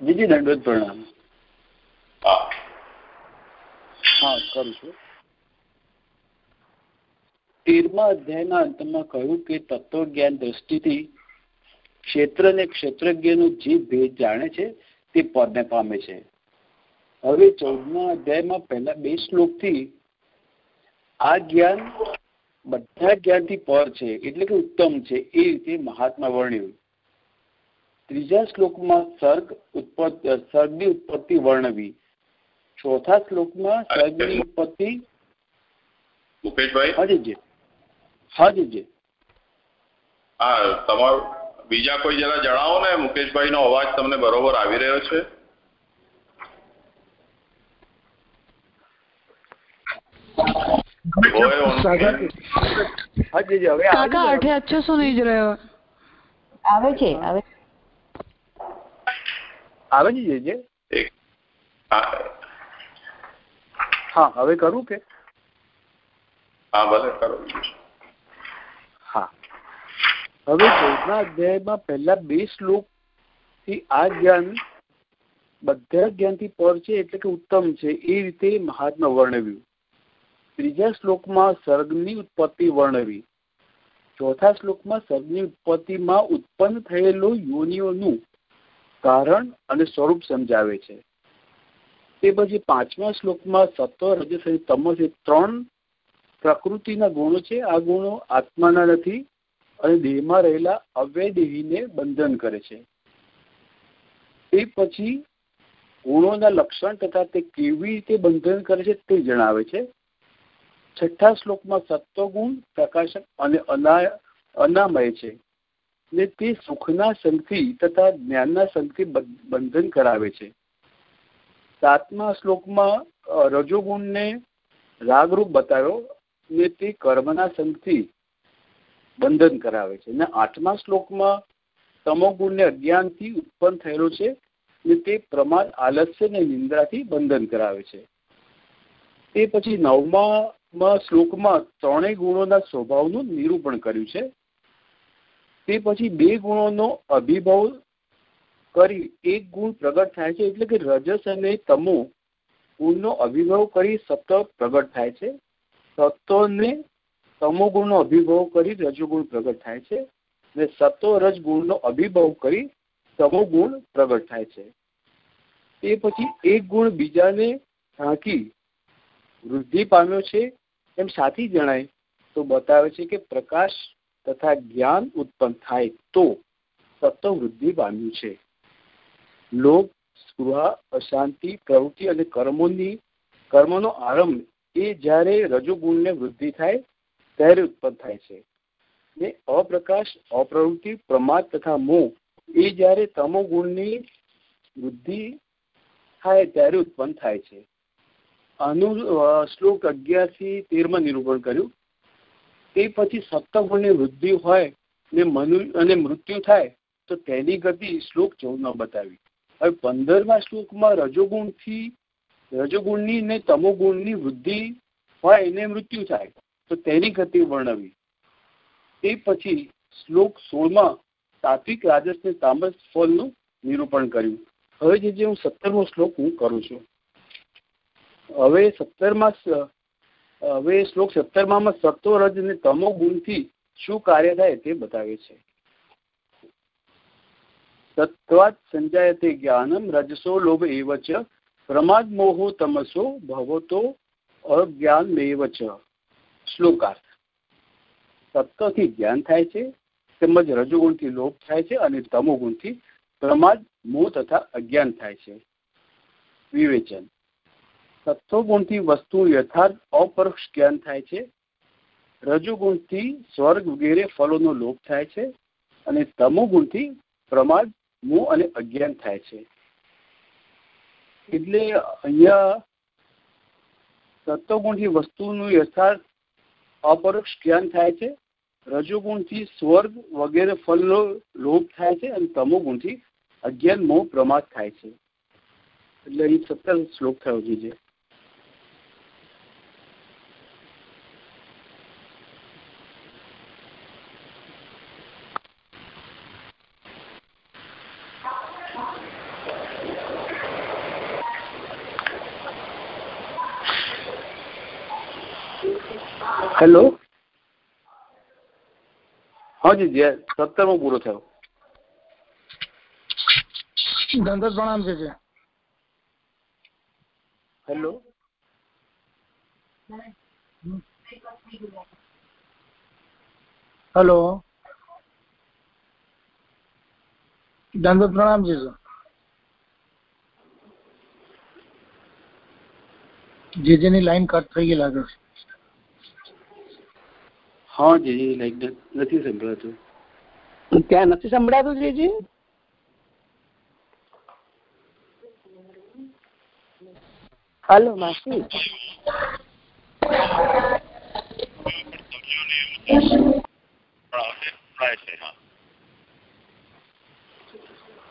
જીજી દંડવત પ્રણામ હા. હા કરું છું. તેરમા અધ્યાયના અંતમાં કહ્યું કે તત્વજ્ઞાન દ્રષ્ટિથી ક્ષેત્ર ને ક્ષેત્રજ્ઞનો જે ભેદ જાણે છે તે પદને પામે છે. હવે ચૌદમા અધ્યાયમાં પહેલા બે શ્લોકથી આ જ્ઞાન બધા જ્ઞાનથી પર છે એટલે કે ઉત્તમ છે એ રીતે મહાત્મા વર્ણ્યું. ત્રીજા શ્લોકમાં સર્ગ ઉત્પત્તિ સર્ગની ઉત્પત્તિ વર્ણવી. ચોથા શ્લોકમાં સર્ગની ઉત્પત્તિ મુકેશભાઈ? હા જીજી હા તમારો બીજા કોઈ જરા જણાવો ને મુકેશભાઈ નો અવાજ તમને બરોબર આવી રહ્યો છે? કાકા અઠે અચ્છો સુની જ રહ્યો. આવે છે આવે છે. આવે છે જે હા. હા હવે કરું કે? હા ભલે કરું. હા. હવે ચૌદના અધ્યાયમાં પહેલા બે શ્લોકથી આ જ્ઞાન બધા જ્ઞાનથી પર છે એટલે કે ઉત્તમ છે. એ રીતે મહાત્મા વર્ણવ્યું. ત્રીજા શ્લોકમાં સર્ગની ઉત્પત્તિ વર્ણવી. ચોથા શ્લોકમાં સર્ગની ઉત્પત્તિમાં ઉત્પન્ન થયેલો યોનિઓનું કારણ અને સ્વરૂપ સમજાવે છે. તે પછી પાંચમા શ્લોકમાં સત્વ રજસ અને તમસ એ ત્રણ પ્રકૃતિના ગુણો છે. આ ગુણો આત્માના નથી અને દેહમાં રહેલા અવ્યદેહીને બંધન કરે છે. તે પછી ગુણોના લક્ષણ તથા તે કેવી રીતે બંધન કરે છે તે જણાવે છે. છઠ્ઠા શ્લોકમાં સત્વગુણ પ્રકાશક અને અનામય છે. ને તે સુખના સંગથી તથા જ્ઞાનના સંગથી બંધન કરાવે છે. સાતમા શ્લોકમાં રજોગુણને રાગરૂપ બતાવ્યો ને તે કર્મના સંગથી બંધન કરાવે છે. ને આઠમા શ્લોકમાં, તમોગુણને અજ્ઞાનથી ઉત્પન્ન થયેલો છે ને તે પ્રમાદ, આલસ્ય ને નિંદ્રાથી બંધન કરાવે છે. તે પછી નવમા શ્લોકમાં ત્રણેય ગુણોના સ્વભાવનું નિરૂપણ કર્યું છે. તે પછી બે ગુણોનો અભિભવ કરી એક ગુણ પ્રગટ થાય છે એટલે કે રજસ અને તમો ગુણનો અભિભવ કરી સત્વ પ્રગટ થાય છે. સત્વને તમો ગુણનો અભિભવ કરી રજોગુણ પ્રગટ થાય છે અને સત્વ રજ ગુણનો અભિભવ કરી તમો ગુણ પ્રગટ થાય છે. તે પછી એક ગુણ બીજાને ઢાંકી વૃદ્ધિ પામ્યો છે. એમ સાથી જણાય તો બતાવે છે કે પ્રકાશ તથા જ્ઞાન ઉત્પન્ન થાય તો સત્વ વૃદ્ધિ પામ્યું છે. લોભ, સ્પૃહા, અશાંતિ, પ્રવૃત્તિ અને કર્મોની, કર્મનો આરંભ એ જ્યારે રજોગુણને વૃદ્ધિ થાય ત્યારે ઉત્પન્ન થાય છે. ને અપ્રકાશ, અપ્રવૃત્તિ, પ્રમાદ તથા મોહ એ જ્યારે તમો ગુણની વૃદ્ધિ થાય ત્યારે ઉત્પન્ન થાય છે. આનું શ્લોક અગિયારથી તેરમાં નિરૂપણ કર્યું. તે પછી સપ્તગુણની વૃદ્ધિ હોય ને મનુ, અને મૃત્યુ થાય, તો તેની ગતિ શ્લોક ચૌદમાં બતાવી. હવે પંદરમા શ્લોકમાં રજોગુણથી, રજોગુણની ને તમોગુણની વૃદ્ધિ હોય એને મૃત્યુ થાય, તો તેની ગતિ વર્ણવી. તે પછી શ્લોક સોળમાં સાત્વિક રાજસ ને તામસ ફળનું નિરૂપણ કર્યું. હવે જે હું સત્તરમો શ્લોક હું કરું છું. હવે સત્તરમાં હવે શ્લોક સત્તરમાં સત્વ રજ અને તમો ગુણથી શું કાર્ય થાય તે બતાવે છે. સત્વાત સંજાયતે જ્ઞાનમ રજસો લોભ એવ ચ પ્રમાદ મોહો તમસો ભવતો અજ્ઞાન મેવ ચ શ્લોકાર્થ. સત્વથી જ્ઞાન થાય છે, તેમજ રજોગુણથી લોભ થાય છે અને તમોગુણથી પ્રમાદ મોહ તથા અજ્ઞાન થાય છે. વિવેચન. સત્વગુણથી વસ્તુ યથાર્થ અપરોક્ષ જ્ઞાન થાય છે. રજુગુણથી સ્વર્ગ વગેરે ફળોનો લોપ થાય છે અને તમોગુણથી પ્રમાદ, મોહ અને અજ્ઞાન થાય છે. એટલે અહીંયા સત્વગુણથી વસ્તુનું યથાર્થ અપરોક્ષ જ્ઞાન થાય છે. રજોગુણથી સ્વર્ગ વગેરે ફળનો લોપ થાય છે અને તમોગુણથી અજ્ઞાન, મોહ, પ્રમાદ થાય છે. એટલે અહીં સત્તર શ્લોક થયો છે હેલો. હાજી જી સત્તરમો પૂરો થયો. ધનધર પ્રણામ છે હેલો. હલો. ધનધર પ્રણામ છે સર જે જેની લાઈન કટ થઈ ગઈ લાગે છે. હા જીજી લાઈક નથી સંભળાતું. ત્યાં નથી સંભળાતું જીજી? હલો માસી.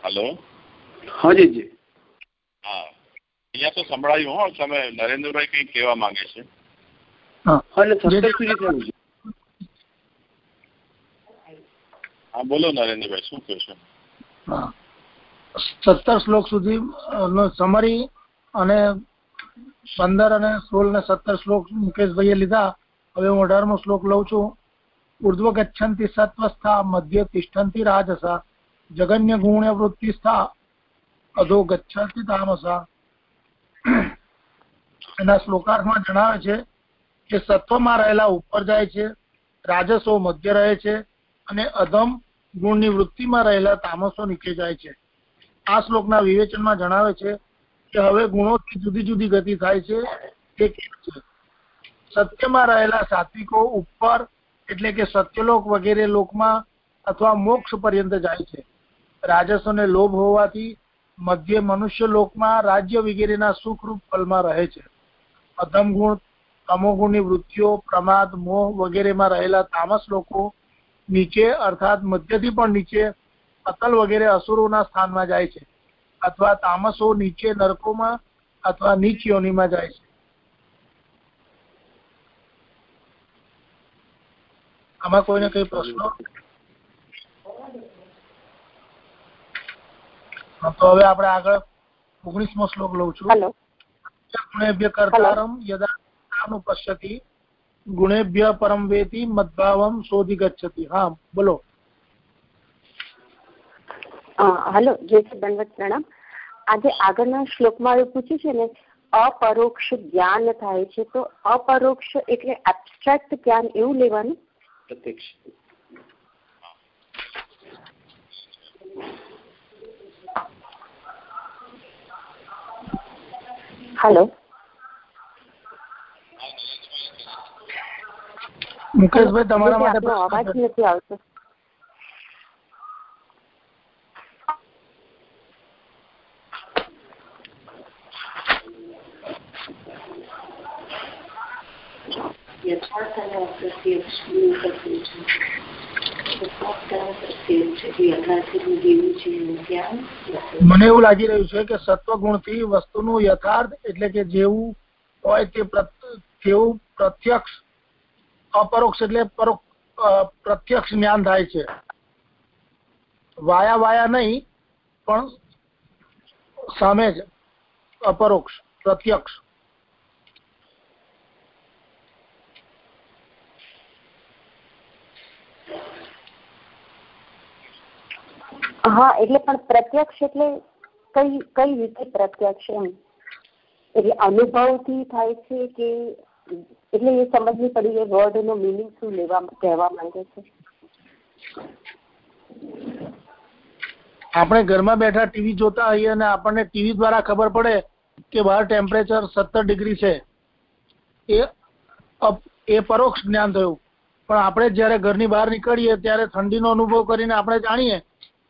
હલો. હા જી જી હા. અહીંયા તો સંભળાયું હો. તમે નરેન્દ્રભાઈ કંઈક કહેવા માંગે છે? હા. હા એટલે સત્તર સુધી થયું છે. હા, બોલો નરેન્દ્રભાઈ શું કહો છો? સત્તર શ્લોક સુધી નો સમરી અને પંદર અને સોળ ને સત્તર શ્લોક મુકેશભાઈએ લીધા. હવે હું અઢારમો શ્લોક લઉં છું. ઉર્ધ્વ ગચ્છન્તિ સત્વસ્થા, મધ્ય તિષ્ઠન્તિ રાજસા, જગન્ય ગુણ્ય વૃત્તિસ્થા અધો ગચ્છતિ તામસા. એના શ્લોકાર્થમાં જણાવે છે કે સત્વમાં રહેલા ઉપર જાય છે, રાજસો મધ્ય રહે છે અને અધમ ગુણની વૃત્તિમાં રહેલા તામસો નીચે જાય છે. આ શ્લોકના વિવેચનમાં જણાવે છે કે હવે ગુણોથી જુદી જુદી ગતિ થાય છે તે છે? સત્યમાં રહેલા સાત્વિકો ઉપર એટલે કે સત્યલોક વગેરે લોકમાં અથવા મોક્ષ પર્યંત જાય છે. રાજસોને લોભ હોવાથી મધ્ય મનુષ્ય લોકમાં રાજ્ય વગેરેના સુખરૂપ ફલમાં રહે છે. અધમ ગુણ તમોગુણની વૃત્તિઓ, પ્રમાદ, મોહ વગેરેમાં રહેલા તામસ લોકો નીચે અર્થાત મધ્યથી પણ નીચે અકલ વગેરે અસુરોના સ્થાનમાં જાય છે. અથવા તામસો નીચે નરકોમાં અથવા નીચ યોનિમાં જાય છે. આમાં કોઈને કઈ પ્રશ્નો? તો હવે આપણે આગળ ઓગણીસમો શ્લોક લઉં છું. હેલો કર્તારમ યદા પશ્યતિ ગુણેભ્ય પરમ વેતી મદભાવમ શોધી ગચ્છતિ હા બોલો હલો જય શ્રી દંડવત પ્રણામ આજે આગળના શ્લોકમાં એવું પૂછ્યું છે ને અપરોક્ષ જ્ઞાન થાય છે તો અપરોક્ષ એટલે એબ્સ્ટ્રેક્ટ જ્ઞાન એવું લેવાનું? પ્રત્યક્ષ. હલો. મુકેશભાઈ તમારા માટે આપનો અવાજ પ્રશ્ન છે. નથી આવતો યથાર્થ અને અપ્રત્યક્ષનું પ્રત્યક્ષ યથાર્થ અને પ્રત્યક્ષ જે યથાર્થનું જેવું છે એનું જ્ઞાન મને એવું લાગી રહ્યું છે કે સત્વગુણથી વસ્તુનું યથાર્થ એટલે કે જેવું હોય તે પ્રત- તેવું પ્રત્યક્ષ અપરોક્ષ એટલે પરોક્ષ અ, પ્રત્યક્ષ જ્ઞાન થાય છે. વાયા વાયા નહીં પણ સામે જ અપરોક્ષ પ્રત્યક્ષ. હા એટલે પણ પ્રત્યક્ષ એટલે કઈ કઈ રીતે પ્રત્યક્ષ એમ? એટલે અનુભવથી થાય છે કે એટલે એ સમજવી પડી એ વર્ડ નો મિનિંગ શું લેવા કહેવા માંગે છે. આપણે ઘરમાં બેઠા ટીવી જોતા હોઈએ અને આપણને ટીવી દ્વારા ખબર પડે કે બહાર ટેમ્પરેચર સત્તર ડિગ્રી છે. એ એ પરોક્ષ જ્ઞાન થયું. પણ આપણે જ્યારે ઘરની બહાર નીકળીએ ત્યારે ઠંડીનો અનુભવ કરીને આપણે જાણીએ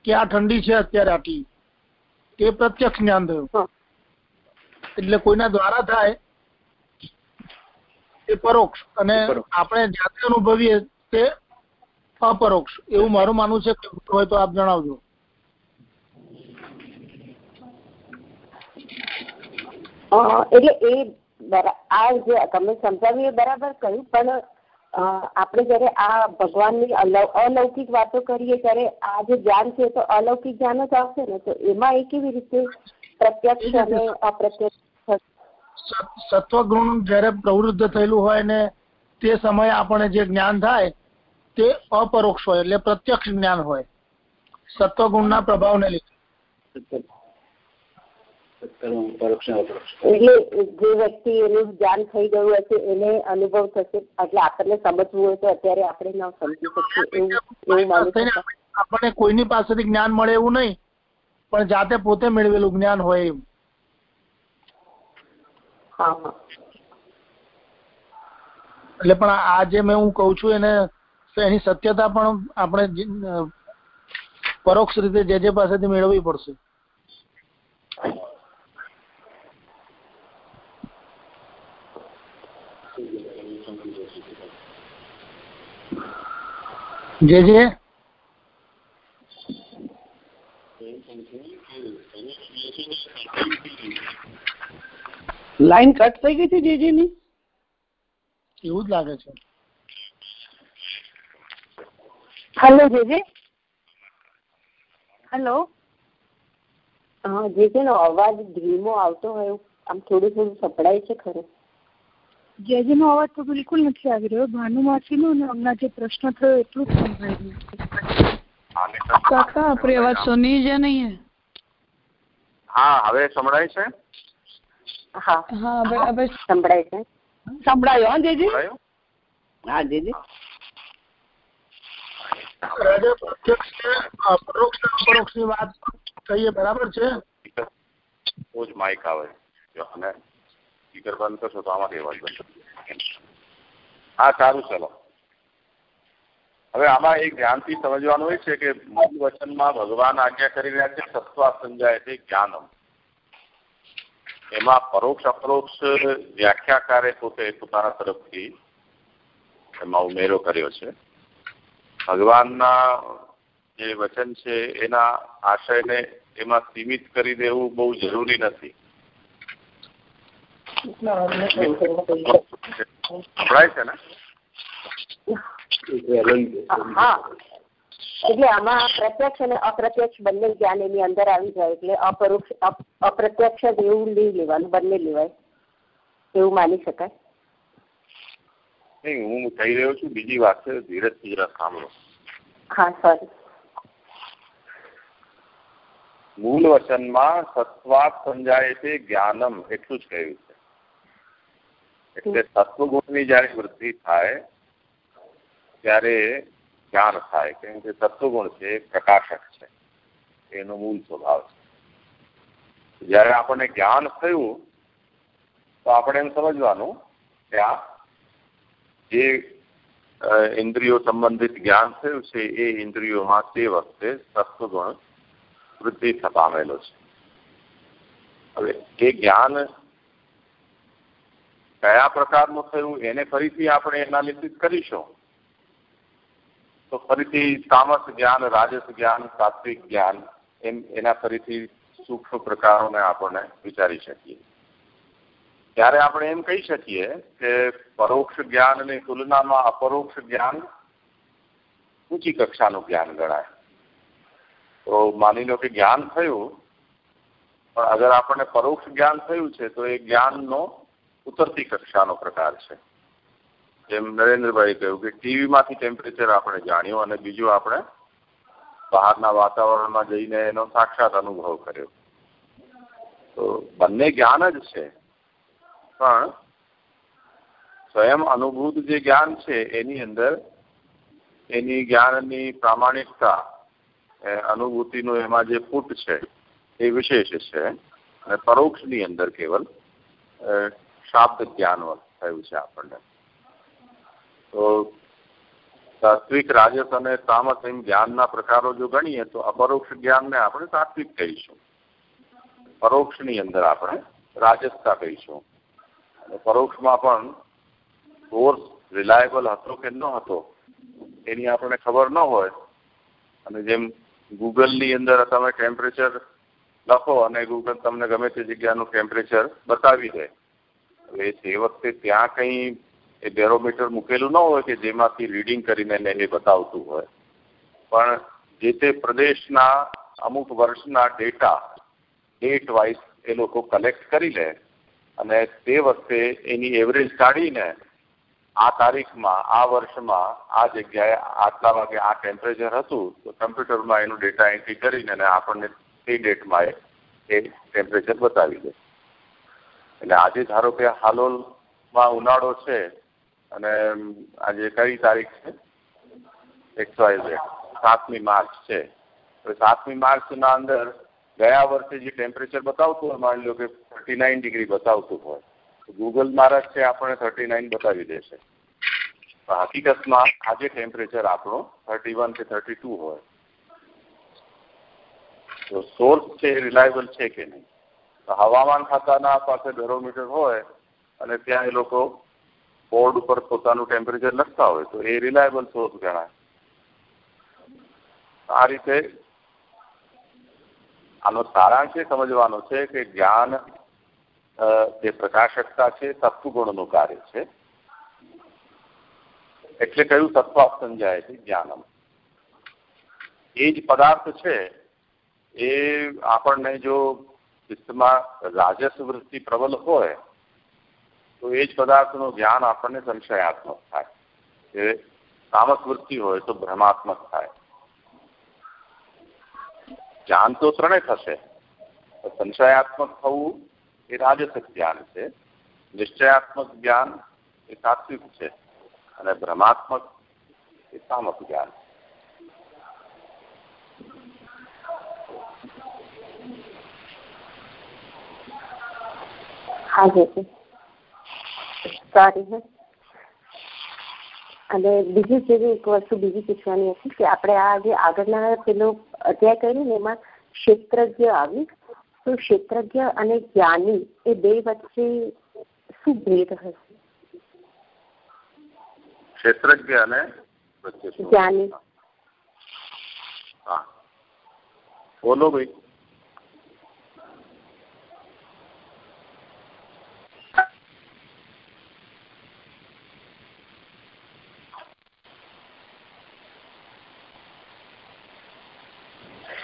કે આ ઠંડી છે અત્યારે આટલી. એ પ્રત્યક્ષ જ્ઞાન થયું. એટલે કોઈના દ્વારા થાય એ પરોક્ષ. અને આપણે જાતે અનુભવીએ તે અપરોક્ષ. એવું મારું માનવું છે હોય તો આપ જણાવજો. એટલે એ આ જે તમે સમજાવ્યું બરાબર કહ્યું પણ આપણે જયારે આ ભગવાનની અલૌકિક વાતો કરીએ ત્યારે આ જે જ્ઞાન છે તો અલૌકિક જ્ઞાન જ આવશે ને? તો એમાં એ કેવી રીતે પ્રત્યક્ષ અને અપ્રત્યક્ષ? સત્વગુણ જ્યારે પ્રવૃદ્ધ થયેલું હોય ને તે સમયે આપણે જે જ્ઞાન થાય તે અપરોક્ષ હોય એટલે પ્રત્યક્ષ જ્ઞાન હોય. સત્વગુણના પ્રભાવને લીધે. એટલે જે વ્યક્તિ એનું જ્ઞાન થઈ ગયું હશે એને અનુભવ થશે એટલે આપણને સમજવું હોય તો અત્યારે આપણે ન સમજી શકીએ આપણને કોઈની પાસેથી જ્ઞાન મળે એવું નહીં પણ જાતે પોતે મેળવેલું જ્ઞાન હોય એવું એટલે પણ આ જે મેં હું કહું છું એને એની સત્યતા પણ આપણે પરોક્ષ રીતે જે જે પાસેથી મેળવવી પડશે. જે જે લાઈન કટ થઈ ગઈ છે જેજીની? એવું જ લાગે છે. હેલો જેજે? હેલો? હા જે છે અવાજ ધીમો આવતો હોય એવું આમ થોડું થોડું સંભળાય છે ખરું. જેજીનો અવાજ તો બિલકુલ નથી આવી રહ્યો. ભાનુમાસીનો અને હમણાં જે પ્રશ્ન થયો એટલું જ સંભળાઈ રહ્યું કાકા આપણી અવાજ સુની જ નહીં है હા હવે સંભળાય છે? હા. સંભળાયો હા હા જેજી. આવે જો બંધ કરશો તો આમાંથી અવાજ હા સારું ચલો. હવે આમાં એક ધ્યાનથી સમજવાનું એ છે કે મૂળ વચનમાં ભગવાન આજ્ઞા કરી રહ્યા છે સત્વા સંજાય છે જ્ઞાનમ. એમાં પરોક્ષ અપરોક્ષ વ્યાખ્યાકારે પોતે પોતાના તરફથી એમાં ઉમેરો કર્યો છે. ભગવાનના જે વચન છે એના આશયને એમાં સીમિત કરી દેવું બહુ જરૂરી નથી. સંભળાય છે ને? હા. એટલે આમાં પ્રત્યક્ષ અને અપ્રત્યક્ષ બંને જ્ઞાન એની અંદર આવી જાય એટલે અપરોક્ષ અપ્રત્યક્ષ જ એવું નહીં લેવાનું બંને લેવાય. એવું માની શકાય? નહીં હું કહી રહ્યો છું બીજી વાત છે ધીરજથી જરા સાંભળો. હા સોરી મૂળ વચનમાં સત્વાત સમજાય છે જ્ઞાનમ એટલું જ કહ્યું છે. એટલે સત્વગુણની જયારે વૃદ્ધિ થાય ત્યારે જ્ઞાન થાય કેમ કે સત્વગુણ છે પ્રકાશક છે. એનો મૂળ સ્વભાવ છે. જ્યારે આપણને જ્ઞાન થયું, તો આપણે એમ સમજવાનું કે આ જે ઇન્દ્રિયો સંબંધિત જ્ઞાન થયું છે, એ ઇન્દ્રિયોમાં તે વખતે સત્વગુણ વૃદ્ધિ પામેલો છે. હવે એ જ્ઞાન કયા પ્રકારનું થયું, એને ફરીથી આપણે એનાલિસિસ કરીશું. તો ફરીથી તામસ જ્ઞાન રાજસ જ્ઞાન, સાત્વિક જ્ઞાન એમ એના ફરીથી સૂક્ષ્મ પ્રકારોને આપણને વિચારી શકીએ. ત્યારે આપણે એમ કહી શકીએ કે પરોક્ષ જ્ઞાનની તુલનામાં અપરોક્ષ જ્ઞાન ઊંચી કક્ષાનું જ્ઞાન ગણાય. તો માની લો કે જ્ઞાન થયું, પણ અગર આપણને પરોક્ષ જ્ઞાન થયું છે, તો એ જ્ઞાનનો ઉતરતી કક્ષાનો પ્રકાર છે. જેમ નરેન્દ્રભાઈ કહ્યું કે ટીવીમાંથી ટેમ્પરેચર આપણે જાણ્યું અને બીજું આપણે બહારના વાતાવરણમાં જઈને એનો સાક્ષાત અનુભવ કર્યો. તો બંને જ્ઞાન જ છે. પણ સ્વયં અનુભૂત જે જ્ઞાન છે, એની અંદર એની જ્ઞાનની પ્રામાણિકતા અનુભૂતિનું એમાં જે પુટ છે, એ વિશેષ છે. અને પરોક્ષની અંદર કેવલ શાબ્દ જ્ઞાન થયું છે આપણને. તો સાત્વિક રાજસ અને તામસ એમ જ્ઞાનના પ્રકારો જો ગણીએ, તો અપરોક્ષ જ્ઞાનને આપણે સાત્વિક કહીશું. પરોક્ષની અંદર આપણે રાજસતા કહીશું. અને પરોક્ષમાં પણ સોર્સ રિલાયબલ હતો કે ન હતો, એની આપણને ખબર ન હોય. અને જેમ ગૂગલની અંદર તમે ટેમ્પરેચર લખો અને ગૂગલ તમને ગમે તે જગ્યાનું ટેમ્પરેચર બતાવી દે. એ તે વખતે ત્યાં કંઈ એ બેરોમીટર મૂકેલું ન હોય કે જેમાંથી રીડિંગ કરીને એને બતાવતું હોય. પણ જે તે પ્રદેશના અમુક વર્ષના ડેટા ડેટ વાઇઝ એ લોકો કલેક્ટ કરી લે અને તે વખતે એની એવરેજ કાઢીને આ તારીખમાં, આ વર્ષમાં, આ જગ્યાએ આટલા વાગે આ ટેમ્પરેચર હતું, તો કમ્પ્યુટરમાં એનું ડેટા એન્ટ્રી કરીને અને આપણને તે ડેટમાં એ ટેમ્પરેચર બતાવી દે. એટલે આજે ધારો કે હાલોલમાં ઉનાળો છે અને આજે કઈ તારીખ છે? એક્સ સાતમી માર્ચ છે. તો સાતમી માર્ચના અંદર ગયા વર્ષે જે ટેમ્પરેચર બતાવતું હોય, માની લો કે થર્ટી નાઇન ડિગ્રી બતાવતું હોય ગૂગલ મારા છે આપણને થર્ટી નાઇન બતાવી દેશે. હકીકતમાં આજે ટેમ્પરેચર આપણું થર્ટી વન કે થર્ટી ટુ હોય. તો સોર્સ છે, એ રિલાયબલ છે કે નહીં? હવામાન ખાતાના પાસે બેરોમીટર હોય અને ત્યાં એ લોકો બોર્ડ ઉપર પોતાનું ટેમ્પરેચર લખતા હોય તો એ રિલાયબલ સોર્સ ગણાય. આ રીતે આનો સારાંશ એ સમજવાનો છે કે જ્ઞાન જે પ્રકાશકતા છે સત્વગુણનું કાર્ય છે. એટલે કયું તત્વ સમજાય છે? જ્ઞાનમ. એ જ પદાર્થ છે એ આપણને જો ચિત્તમાં રાજસ વૃત્તિ પ્રબલ હોય તો એ જ પદાર્થનું જ્ઞાન આપણને સંશયાત્મક થાય એ તામસ વૃત્તિ હોય તો ભ્રમાત્મક થાય જ્ઞાન તો ત્રણે થશે સંશયાત્મક થવું એ રાજસિક જ્ઞાન છે નિશ્ચયાત્મક જ્ઞાન એ સાત્વિક છે અને ભ્રમાત્મક એ તામક જ્ઞાન હા જી સોરી અને બીજું જેવી એક વસ્તુ બીજી પૂછવાની હતી કે આપણે આ જે આગળના પેલો અધ્યાય કર્યું ને એમાં ક્ષેત્રજ્ઞ આવ્યું તો ક્ષેત્રજ્ઞ અને જ્ઞાની એ બે વચ્ચે શું ભેદ હશે? ક્ષેત્રજ્ઞ અને જ્ઞાની. હા. બોલો ભાઈ.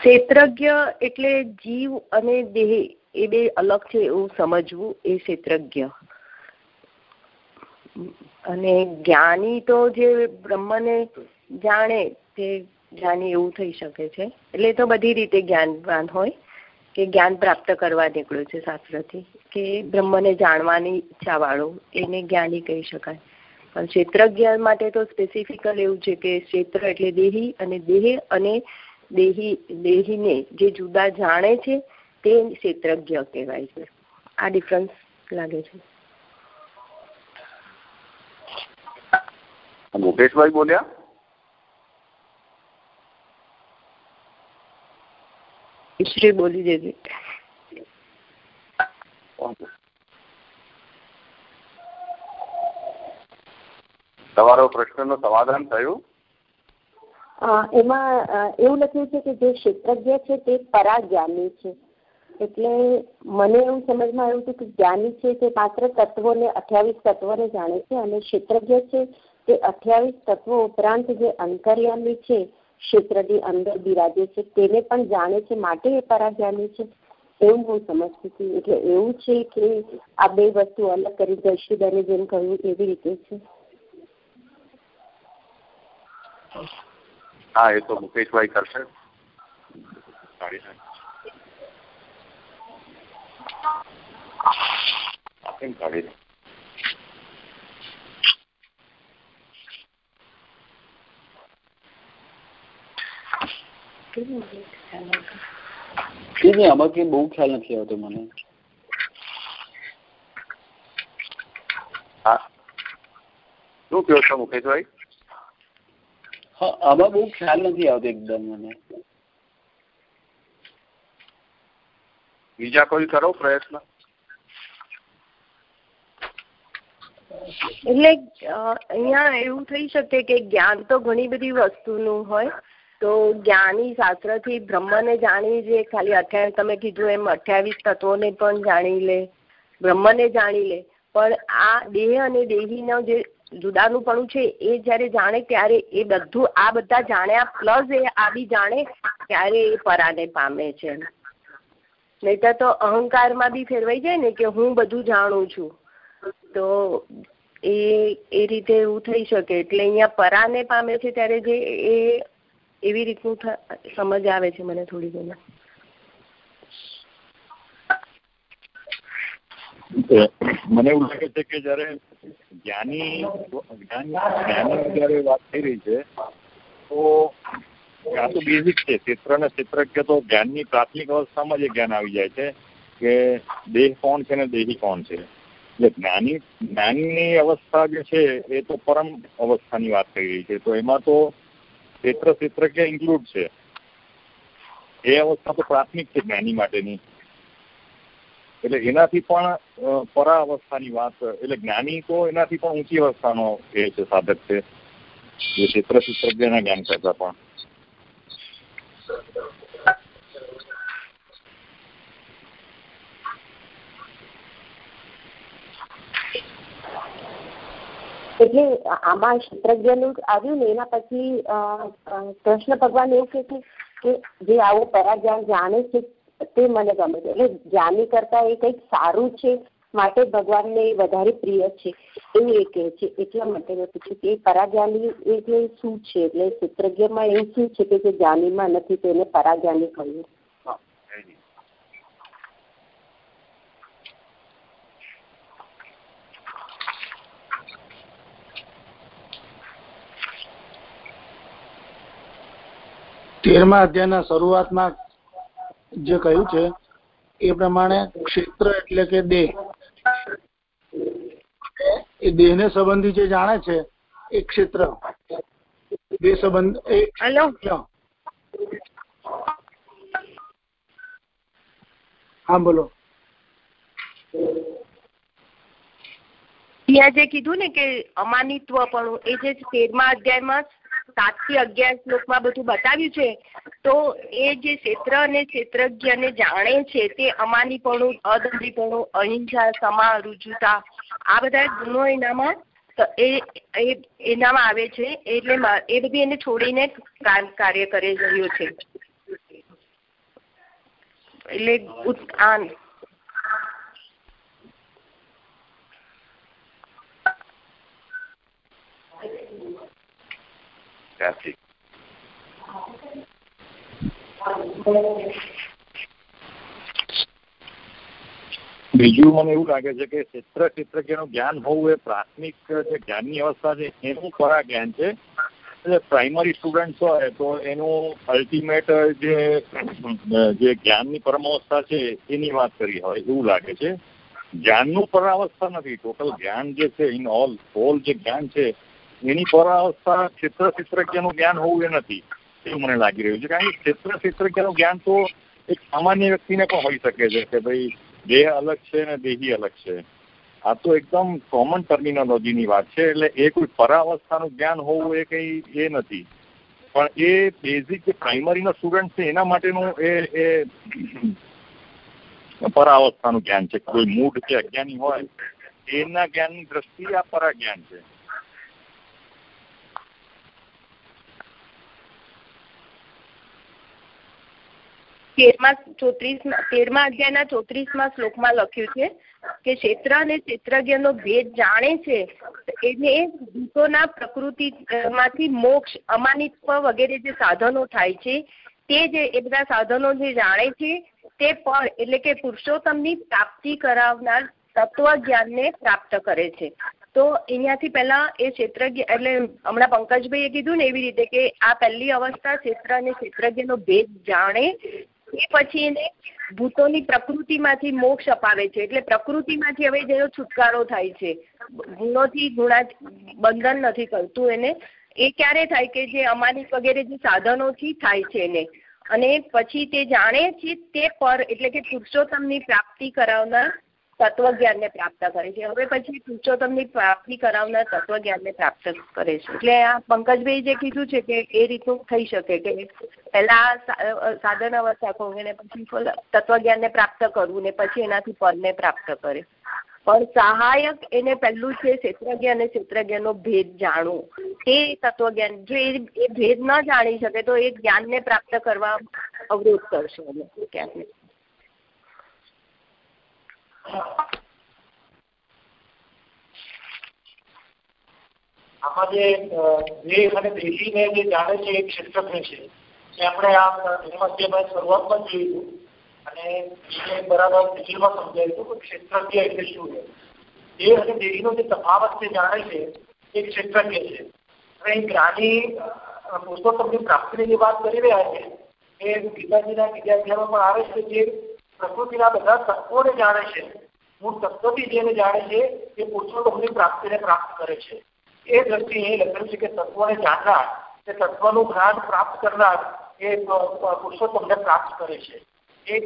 ક્ષેત્રજ્ઞ એટલે જીવ અને દેહ, એ બે અલગ છે એવું સમજવું એ ક્ષેત્રજ્ઞ. અને જ્ઞાની તો જે બ્રહ્મને જાણે તે જ્ઞાની એવું થઈ શકે છે. એટલે તો બધી રીતે જ્ઞાનવાન હોય કે જ્ઞાન પ્રાપ્ત કરવા નીકળ્યો છે શાસ્ત્રથી, કે બ્રહ્મને જાણવાની ઈચ્છા વાળો એને જ્ઞાની કહી શકાય. પણ ક્ષેત્રજ્ઞ માટે તો સ્પેસિફિકલ એવું છે કે ક્ષેત્ર એટલે દેહી અને દેહ અને દેહી દેહીને જે જુદા જાણે છે તે ક્ષેત્રજ્ઞ કહેવાય છે. આ ડિફરન્સ લાગે છે. મુકેશભાઈ બોલ્યા? શ્રી બોલી દેજે. તમારો પ્રશ્નનું સમાધાન થયું. એમાં એવું લખ્યું છે કે જે ક્ષેત્રજ્ઞ છે તે પરાજ્ઞાની છે. એટલે મને એવું સમજમાં આવ્યું હતું કે જ્ઞાની છે તે માત્ર તત્વોને, અઠ્યાવીસ તત્વોને જાણે છે અને ક્ષેત્રજ્ઞ છે તે અઠ્યાવીસ તત્વો ઉપરાંત જે અંતર્યામી છે, ક્ષેત્રની અંદર બિરાજે છે, તેને પણ જાણે છે, માટે એ પરાજ્ઞાની છે. એવું હું સમજતી હતી. એટલે એવું છે કે આ બે વસ્તુ અલગ કરી જશીદાને જેમ કહ્યું એવી રીતે છે. હા એ તો મુકેશભાઈ કરશે. કાઢી આમાં કઈ બહુ ખ્યાલ નથી આવતો મને? હા. શું કહો છો મુકેશભાઈ? હા આમાં બહુ ખ્યાલ નથી આવતો એકદમ મને. બીજા કોઈ કરો પ્રયત્ન? એટલે અહીંયા એવું થઈ શકે કે જ્ઞાન તો ઘણી બધી વસ્તુનું હોય તો જ્ઞાની શાસ્ત્રથી બ્રહ્મને જાણી જે ખાલી અઠ્યાવીસ તમે કીધું એમ અઠ્યાવીસ તત્વોને પણ જાણી લે બ્રહ્મને જાણી લે પણ આ દેહ અને દેહીનો જે જુદાનું પણ છે એ જયારે જાણે ત્યારે એ બધું આ બધા જાણ્યા પ્લસ એ આ બી જાણે ત્યારે એ પરાને પામે છે. નહીતર તો અહંકારમાં બી ફેરવાઈ જાય ને કે હું બધું જાણું છું. તો એ એ રીતે એવું થઈ શકે. એટલે અહીંયા પરાને પામે છે ત્યારે જે એ એવી રીતનું સમજ આવે છે મને થોડી ઘણી. મને એવું લાગે છે કે જયારે જ્ઞાની જ્ઞાની જયારે વાત થઈ રહી છે, તો આ તો બેઝિક છે. ક્ષેત્ર ને ચિત્રજ્ઞ તો જ્ઞાનની પ્રાથમિક અવસ્થામાં જ જ્ઞાન આવી જાય છે કે દેહ કોણ છે ને દેહી કોણ છે. એટલે જ્ઞાની, જ્ઞાનની અવસ્થા જે છે એ તો પરમ અવસ્થાની વાત થઈ રહી છે. તો એમાં તો ક્ષેત્ર ચિત્રજ્ઞ ઇન્ક્લુડ છે. એ અવસ્થા તો પ્રાથમિક છે જ્ઞાની માટેની. એટલે એનાથી પણ પરા અવસ્થાની વાત, એટલે જ્ઞાની તો એનાથી પણ ઊંચી અવસ્થાનો એ છે, સાધક છે. જે ક્ષેત્ર ચિત્રજ્ઞના જ્ઞાન કરતા પણ. એટલે આમાં ક્ષેત્રજ્ઞનું આવ્યું ને, એના પછી કૃષ્ણ ભગવાન એવું કે કે જે આવું પરાજ્ઞાન જાણે છે તે મને ગમે છે. એટલે જ્ઞાની કરતા એ કંઈક સારું છે, માટે ભગવાનને વધારે પ્રિય છે. એવું એ કહે છે. એટલા માટે મેં પૂછ્યું કે પરાજ્ઞાની એટલે શું છે? એટલે સૂત્રજ્ઞમાં એવું શું છે કે જે જ્ઞાનીમાં નથી તેને પરાજ્ઞાની કહ્યું. તેરમા અધ્યાયના શરૂઆતમાં જે કહ્યું છે એ પ્રમાણે ક્ષેત્ર એટલે કે દેહ. એ દેહને સંબંધી જે જાણે છે એ ક્ષેત્ર. દેહ સંબંધ એ હા. બોલો. જે કીધું ને કે અમાનિત્વ પણ એ જે તેરમા અધ્યાયમાં સાતથી અગિયાર શ્લોકમાં બધું બતાવ્યું છે, તો એ જે ક્ષેત્ર અને ક્ષેત્રજ્ઞને જાણે છે તે અમાનીપણું અદંડીપણું અહિંસા, સમા, રુજુતા, આ બધા ગુણો એનામાં એ એનામાં આવે છે, એટલે એ બધી એને છોડીને કાર્ય કરી રહ્યો છે. એટલે આ બીજું મને એવું લાગે છે કે ક્ષેત્ર ક્ષેત્રજ્ઞનું જ્ઞાન હોવું એ પ્રાથમિક જે જ્ઞાનની અવસ્થા છે, એનું પરા જ્ઞાન છે. એટલે પ્રાઇમરી સ્ટુડન્ટ હોય તો એનું અલ્ટિમેટ જે જે જ્ઞાનની પરમાવસ્થા છે, એની વાત કરી હોય, એવું લાગે છે. જ્ઞાનનું પરાવસ્થા નથી. ટોટલ જ્ઞાન જે છે ઇન ઓલ ઓલ જે જ્ઞાન છે એની પરાવસ્થા ક્ષેત્ર ક્ષેત્રજ્ઞનું જ્ઞાન હોવું એ નથી, એવું મને લાગી રહ્યું છે. કારણ કે ક્ષેત્ર ક્ષેત્રજ્ઞનું જ્ઞાન તો એક સામાન્ય વ્યક્તિને પણ હોઈ શકે છે કે ભાઈ દેહ અલગ છે અને દેહી અલગ છે. આ તો એકદમ કોમન ટર્મિનોલોજીની વાત છે, એટલે એ કોઈ પરાવસ્થાનું જ્ઞાન હોવું એ કંઈ એ નથી. પણ એ બેઝિક જે પ્રાઇમરીનો સ્ટુડન્ટ છે, એના માટેનું એ એ પરાવસ્થાનું જ્ઞાન છે. કોઈ મૂઢ કે અજ્ઞાની હોય, એના જ્ઞાનની દ્રષ્ટિએ આ પરા જ્ઞાન છે. તેરમા ચોત્રીસ તેરમા અધ્યાયના ચોત્રીસમાં શ્લોકમાં લખ્યું છે કે ક્ષેત્ર અને ક્ષેત્રજ્ઞનો ભેદ જાણે છે એને ભૂતોના પ્રકૃતિ માંથી મોક્ષ, અમાનિત્વ વગેરે જે સાધનો થાય છે, તે જે, એ બધા સાધનો જે જાણે છે, તે પણ, એટલે કે પુરુષોત્તમની પ્રાપ્તિ કરાવનાર તત્વ જ્ઞાનને પ્રાપ્ત કરે છે. તો અહીંયાથી પહેલા એ ક્ષેત્રજ્ઞ, એટલે હમણાં પંકજભાઈએ કીધું ને એવી રીતે કે આ પહેલી અવસ્થા ક્ષેત્ર અને ક્ષેત્રજ્ઞનો ભેદ જાણે એ પછી એને ભૂતોની પ્રકૃતિમાંથી મોક્ષ અપાવે છે. એટલે પ્રકૃતિમાંથી હવે જેનો છુટકારો થાય છે. ગુણોથી ગુણા બંધન નથી કરતું એને. એ ક્યારે થાય કે જે અમાનિક વગેરે જે સાધનોથી થાય છે એને. અને પછી તે જાણે છે તે પર એટલે કે પુરુષોત્તમની પ્રાપ્તિ કરાવનાર તત્વજ્ઞાનને પ્રાપ્ત કરે છે. હવે પછી પુરુષોત્તમની પ્રાપ્તિ કરાવનાર તત્વજ્ઞાનને પ્રાપ્ત કરે છે. એટલે આ પંકજભાઈ જે કીધું છે કે એ રીતનું થઈ શકે કે પહેલા સાધન અવસ્થા કહું એને પછી તત્વજ્ઞાનને પ્રાપ્ત કરવું ને પછી એનાથી પરને પ્રાપ્ત કરે. પણ સહાયક એને પહેલું છે ક્ષેત્રજ્ઞ અને ક્ષેત્રજ્ઞનો ભેદ જાણવું. તે તત્વજ્ઞાન, જો એ ભેદ ન જાણી શકે તો એ જ્ઞાનને પ્રાપ્ત કરવા અવરોધ કરશે ક્યાંક આમાં જે દેહ અને દેશીને જે જાણે છે એ ક્ષેત્રજ્ઞ છે, એ આપણે આ મધ્યમાં શરૂઆતમાં જોયું અને બરાબર ડિટેલમાં સમજાયું હતું કે ક્ષેત્રજ્ઞ એટલે શું છે. દેહ અને દેહીનો જે તફાવત છે જાણે છે, એ ક્ષેત્રજ્ઞ છે. અને જ્ઞાની પુરુષોત્તમની પ્રાપ્તિની જે વાત કરી રહ્યા છે, એ ગીતાજીના બીજા અધ્યાયમાં પણ આવે છે જે પ્રકૃતિના બધા તત્વોને જાણે છે. મૂળ તત્વથી જેને જાણે છે એ પુરુષોત્તમની પ્રાપ્તિને પ્રાપ્ત કરે છે. એ દ્રષ્ટિએ એ લખેલું છે કે તત્વોને જાણનાર, એ તત્વનું જ્ઞાન પ્રાપ્ત કરનાર એ પુરુષોત્તમને પ્રાપ્ત કરે છે. એ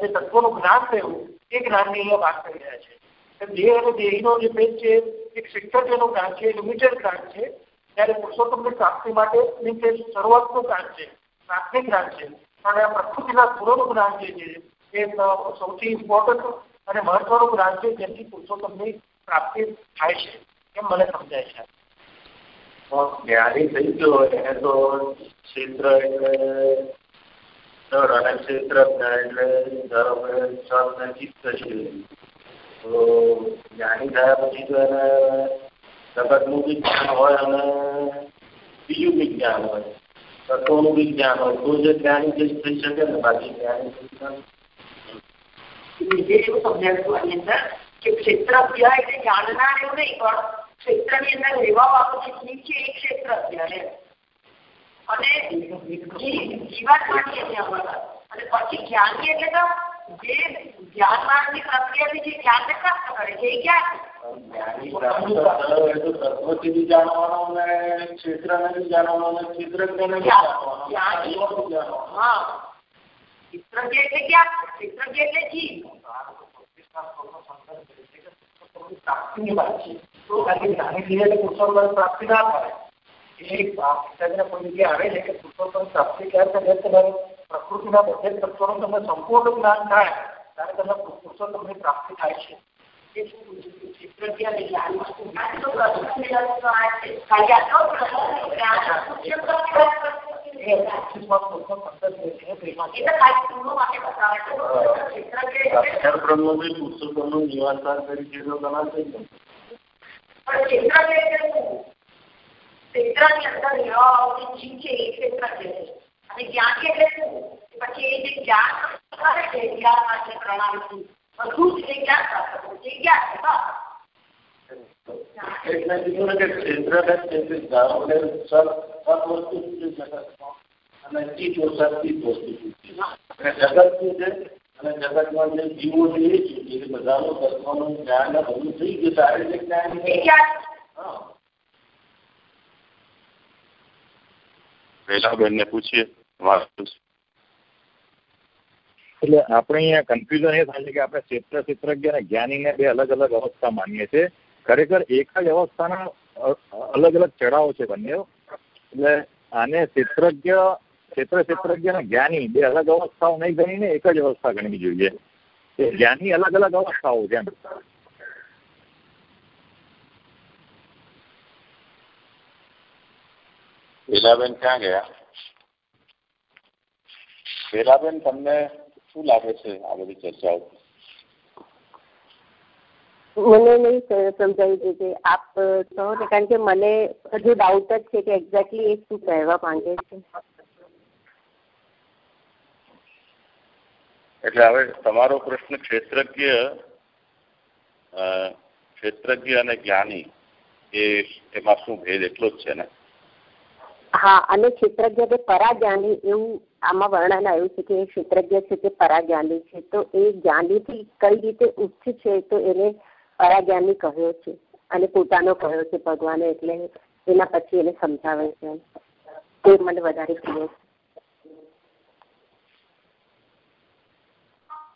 જે તત્વનું જ્ઞાન થયું, એ જ્ઞાનની અહીંયા વાત કરી રહ્યા છે. દેહ અને દેહીનો જે ભેદ છે, એક શિક્ષકનું જ્ઞાન છે લિમિટેડ જ્ઞાન છે, ત્યારે પુરુષોત્તમની પ્રાપ્તિ માટે મીન્સ શરૂઆતનું જ્ઞાન છે, પ્રાથમિક જ્ઞાન છે. અને આ પ્રકૃતિના પૂર્વનું જ્ઞાન જે છે એ સૌથી ઇમ્પોર્ટન્ટ અને મહત્વનું રાજ્ય જેથી પુરુષોત્તમની પ્રાપ્તિ થાય છે. એમ મને સમજાય છે. જ્ઞાની થઈ ગયો એને તો ક્ષેત્ર એટલે અને ક્ષેત્ર એટલે ધારો કે જળ ને ચિત્ત છે. તો જ્ઞાની થયા પછી તો એને જગતનું બી જ્ઞાન હોય અને બીજું બી જ્ઞાન હોય. તત્વોનું બી જ્ઞાન હોય. તો જે જ્ઞાની થઈ શકે ને, બાકી જ્ઞાની એવું સમજાવ્યું આની અંદર કે ક્ષેત્ર એટલે જાણનાર એવું નહીં પણ ક્ષેત્રની અંદર રહેવા બાબતની છે એ ક્ષેત્ર અત્યારે અને જીવાત્માની અહીંયા અને પછી જ્ઞાની એટલે તો જે જ્ઞાન માર્ગની પ્રક્રિયાથી જે જ્ઞાનને પ્રાપ્ત કરે છે એ જ્ઞાન તત્વથી બી જાણવાનો ને ક્ષેત્રને બી જાણવાનો ને ક્ષેત્રજ્ઞને બી જાણવાનો હા ક્ષેત્રજ્ઞ એટલે ક્યાં? ક્ષેત્રજ્ઞ એટલે જીવ પ્રાપ્તિની વાત છે. કારણ કે જાણી લઈએ એટલે પુરુષોત્તમ પ્રાપ્તિ ના થાય એ પિતાજીના કોઈ આવે છે કે પુરુષોત્તમ પ્રાપ્તિ ક્યારે થાય? તમારે પ્રકૃતિના બધે તત્વોનું તમને સંપૂર્ણ જ્ઞાન થાય ત્યારે તમને પુરુષોત્તમની પ્રાપ્તિ થાય છે. બ્રહ્મ બી પુરુષોત્તમનું નિવાસસ્થાન તરીકે તો ગણાશે જ ક્ષેત્રની અંદર જીવ છે એ ક્ષેત્ર છે અને જ્ઞાન એટલે શું પછી એ જે જ્ઞાન કરે છે જ્ઞાન માટે પ્રણાલીથી બધું જ એ જ્ઞાન છે જ્ઞાન ને કે ક્ષેત્ર આપણે સત વસ્તુ જગતમાં અને ચીજ વસ્તુ ચીજ વસ્તુ અને જગત શું છે અને જગતમાં જે જીવો છે એ છે એ બધાનું તત્વનું જ્ઞાન બધું થઈ ગયું તારે જે જ્ઞાન હા પહેલાબેનને પૂછીએ એટલે આપણે અહીંયા કન્ફ્યુઝન એ થાય છે કે આપણે ક્ષેત્ર ક્ષેત્રજ્ઞ અને જ્ઞાનીને બે અલગ અલગ અવસ્થા માનીએ છીએ. ખરેખર એક જ અવસ્થાના અલગ અલગ ચઢાવો છે બંને. એટલે આને ક્ષેત્રજ્ઞ ક્ષેત્ર ક્ષેત્રજ્ઞ અને જ્ઞાની બે અલગ અવસ્થાઓ નહીં ગણીને એક જ અવસ્થા ગણવી જોઈએ. એ જ્ઞાની અલગ અલગ અવસ્થાઓ છે. એમ બેલાબેન ક્યાં ગયા? બેલાબેન તમને શું લાગે છે આ બધી ચર્ચાઓ? મને નહીં સમજાવી કે આપ કહો ને કારણ કે મને હજુ ડાઉટ જ છે કે એક્ઝેક્ટલી એ શું કહેવા માંગે છે. એટલે હવે તમારો પ્રશ્ન ક્ષેત્રજ્ઞ ક્ષેત્રજ્ઞ અને જ્ઞાની એ એમાં શું ભેદ એટલો જ છે ને? હા અને ક્ષેત્રજ્ઞ કે પરાજ્ઞાની એવું આમાં વર્ણન આવ્યું છે કે ક્ષેત્રજ્ઞ છે તે પરાજ્ઞાની છે. તો એ જ્ઞાનીથી કઈ રીતે ઉચ્ચ છે તો એને પરાજ્ઞાની કહ્યો છે અને પોતાનો કહ્યો છે ભગવાને એટલે એના પછી એને સમજાવે છે તે મને વધારે ક્લિયર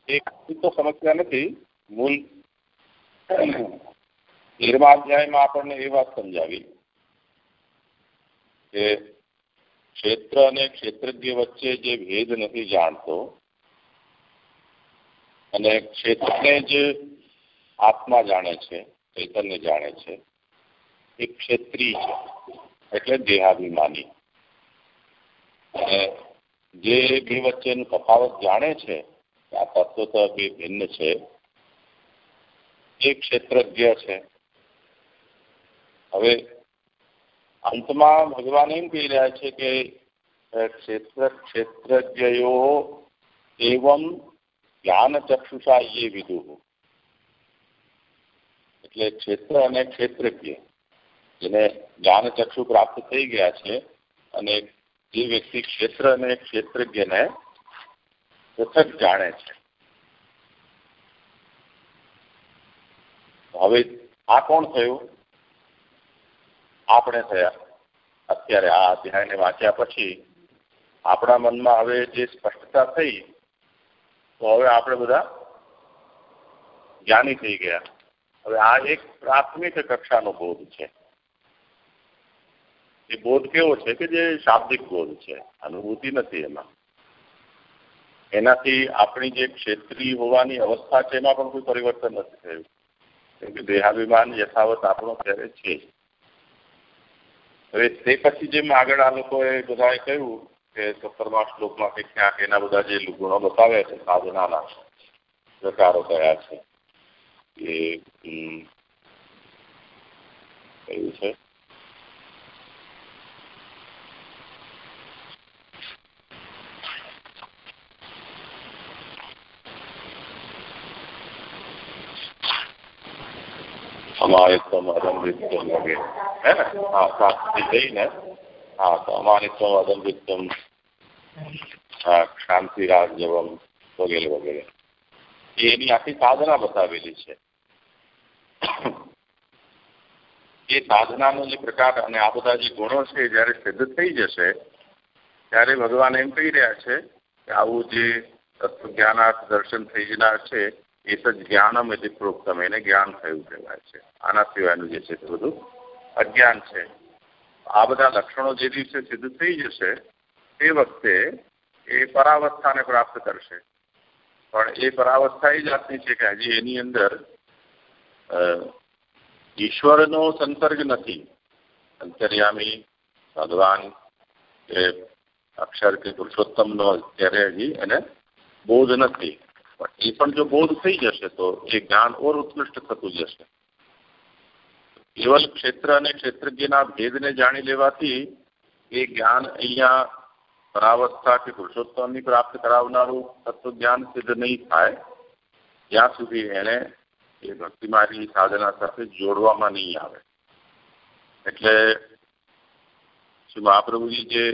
એક તો સમસ્યા નથી. મૂળ તેરમા અધ્યાયમાં આપણને એ વાત સમજાવી કે ક્ષેત્ર અને ક્ષેત્રજ્ઞ વચ્ચે જે ભેદ નથી જાણતો અને ક્ષેત્રને જ આત્મા જાણે છે, ચૈતન્ય જાણે છે, એ ક્ષેત્રી છે, એટલે દેહાભિમાની. અને જે બે વચ્ચેનું તફાવત જાણે છે આ તત્વ બે ભિન્ન છે, એ ક્ષેત્રજ્ઞ છે. હવે અંતમાં ભગવાન એમ કહી રહ્યા છે કે ક્ષેત્ર ક્ષેત્રજ્ઞયો એવમ જ્ઞાન ચક્ષુષા એ વિદુ. એટલે ક્ષેત્ર અને ક્ષેત્રજ્ઞ જેને જ્ઞાન ચક્ષુ પ્રાપ્ત થઈ ગયા છે અને જે વ્યક્તિ ક્ષેત્ર અને ક્ષેત્રજ્ઞને પૃથક જાણે છે. હવે આ કોણ થયું? આપણે થયા. અત્યારે આ અધ્યાયને વાંચ્યા પછી આપણા મનમાં હવે જે સ્પષ્ટતા થઈ, તો હવે આપણે બધા જ્ઞાની થઈ ગયા. હવે આ એક પ્રાથમિક કક્ષાનો બોધ છે. એ બોધ કેવો છે કે જે શાબ્દિક બોધ છે? અનુભૂતિ નથી એમાં. એનાથી આપણી જે ક્ષેત્રીય હોવાની અવસ્થા છે એમાં પણ કોઈ પરિવર્તન નથી થયું. કેમ કે દેહાભિમાન યથાવત આપણો ત્યારે છે હવે તે પછી જેમ આગળ આ લોકોએ બધાએ કહ્યું કે સત્તરમા શ્લોકમાં કે ક્યાંક એના બધા જે ગુણો બતાવ્યા છે, સાધનાના પ્રકારો કયા છે. એ કયું છે અમાનિત્વમ અદમ્ભિત્વમ વગેરે હે ને હા સાતથી જઈને હા તો અમાનિત્વમ અદમ્ભિત્વમ હા શાંતિ રાજ્યવમ વગેરે વગેરે એની આખી સાધના બતાવેલી છે એ સાધનાનો જે પ્રકાર અને આ બધા જે ગુણો છે જ્યારે સિદ્ધ થઈ જશે, ત્યારે ભગવાન એમ કહી રહ્યા છે કે આવું જે તત્વજ્ઞાનાર્થ દર્શન થઈ જનાર છે, એ તો જ્ઞાનમ એટલે પ્રોક્તમ, એને જ્ઞાન થયું કહેવાય છે. આના સિવાયનું જે છે તે બધું અજ્ઞાન છે. આ બધા લક્ષણો જે દિવસે સિદ્ધ થઈ જશે, તે વખતે એ પરાવસ્થાને પ્રાપ્ત કરશે. પણ એ પરાવસ્થા એ જાતની છે કે હજી એની અંદર ઈશ્વરનો સંસર્ગ નથી. અંતર્યામી ભગવાન કે અક્ષર કે પુરુષોત્તમનો અત્યારે હજી એને બોધ નથી. પણ એ પણ જો બોધ થઈ જશે તો એ જ્ઞાન ઓર ઉત્કૃષ્ટ થતું જશે. કેવલ ક્ષેત્ર અને ક્ષેત્રજ્ઞના ભેદને જાણી લેવાથી એ જ્ઞાન અહીંયા પરાવસ્થા કે પુરુષોત્તમની પ્રાપ્ત કરાવનારું તત્વજ્ઞાન સિદ્ધ નહીં થાય. ત્યાં સુધી એને એ ભક્તિમારી સાધના સાથે જોડવામાં નહીં આવે. એટલે શ્રી મહાપ્રભુજી જે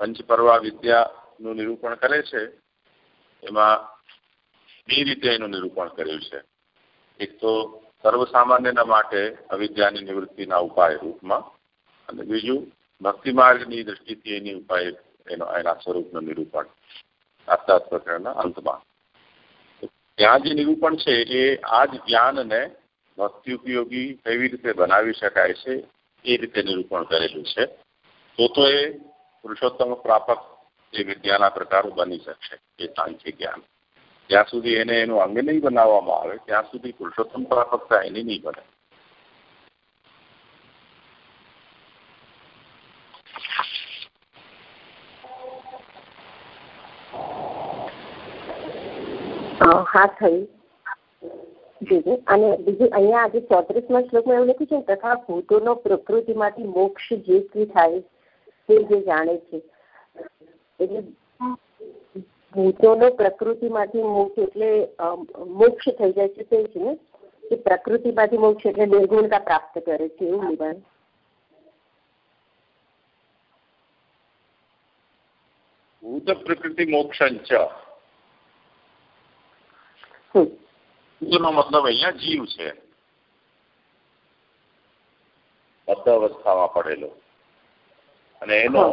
પંચપર્વા વિદ્યાનું નિરૂપણ કરે છે, એમાં બે રીતે એનું નિરૂપણ કર્યું છે. એક તો સર્વસામાન્યના માટે અવિદ્યાની નિવૃત્તિના ઉપાય રૂપમાં અને બીજું ભક્તિ માર્ગની દ્રષ્ટિથી એની ઉપાય એનો એના સ્વરૂપનું નિરૂપણ. સાક્ષાત પ્રકરણના અંતમાં. ત્યાં જે નિરૂપણ છે એ આ જ જ્ઞાનને ભક્તિ ઉપયોગી કેવી રીતે બનાવી શકાય છે, એ રીતે નિરૂપણ કરેલું છે. તો તો એ પુરુષોત્તમ પ્રાપક એ વિદ્યાના પ્રકારો બની શકશે, એ સાંખ્ય જ્ઞાન. જ્યાં સુધી એને એનું અંગ નહીં બનાવવામાં આવે, ત્યાં સુધી પુરુષોત્તમ પ્રાપકતા એની નહીં બને. હા, થઈ. જી અને બીજું અહીંયા આજે ચોત્રીસમાં શ્લોકમાં એવું લખ્યું છે તથા ભૂતોનો પ્રકૃતિમાંથી મોક્ષ જે થાય તે જે જાણે છે. એટલે ભૂતોનો પ્રકૃતિમાંથી મોક્ષ એટલે મોક્ષ થઈ જાય છે તે છે ને? કે પ્રકૃતિમાંથી મોક્ષ એટલે નિર્ગુણતા પ્રાપ્ત કરે છે, એવું નિવારણ ભૂત પ્રકૃતિ મોક્ષંચ ભૂતનો મતલબ અહીંયા જીવ છે. બદ્ધ અવસ્થામાં પડેલો. અને એનો